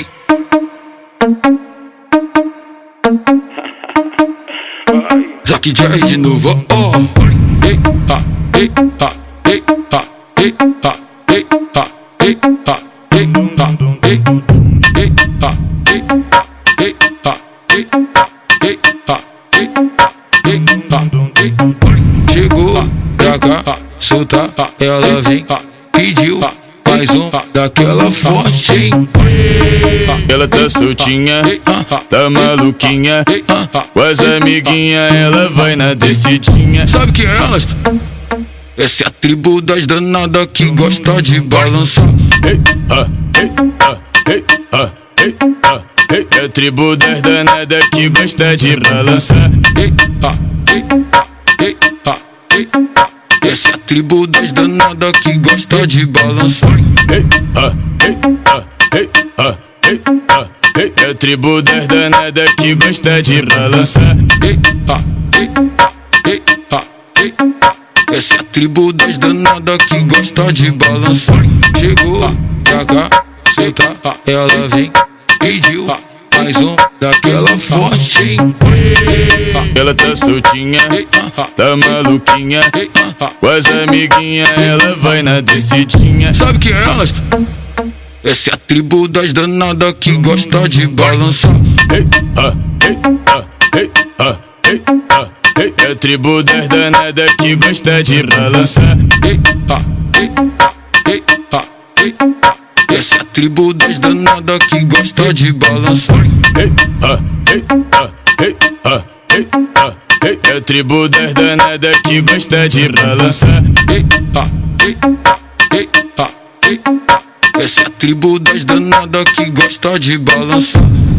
Vai. Zack Jazz de novo. Oh. Solta, ela vem, pediu mais um daquela forte, hein? Ela tá soltinha, tá maluquinha. Com as amiguinhas, ela vai na descidinha. Sabe quem é elas? Essa é a tribo das danadas que gosta de balançar. Ah, ah, ah, ah. É a tribo das danadas que gosta de balançar. Ah, ah, ah, ah. Essa é a tribo das danadas que gosta de balançar. Ei, ah, ei, ah, ei, ah, ah, ei. É a tribo das danadas que gosta de balançar. Ah, ah, ah, ah. Essa é a tribo das danadas que gosta de balançar. Chegou pra cá, senta, ela vem, pediu mais um daquela forte? Ela tá soltinha, tá maluquinha. Com as amiguinhas, ela vai na descidinha. Sabe quem é elas? Essa é a tribo das danadas que gosta de balançar. Ei, ah, ei, ah, ei, ah, ei, ah, ei. É a tribo das danadas que gosta de balançar. Ei, ah, ei, ah, ei, ah, ei, ah. Essa é a tribo das danadas que gosta de balançar. Ei, ah, ei, ah, ei, ah, ei, ah, ei. É a tribo das danadas que gosta de balançar. Ah, ah, ei, ah, ei, ah. Essa é a tribo das danadas que gosta de balançar.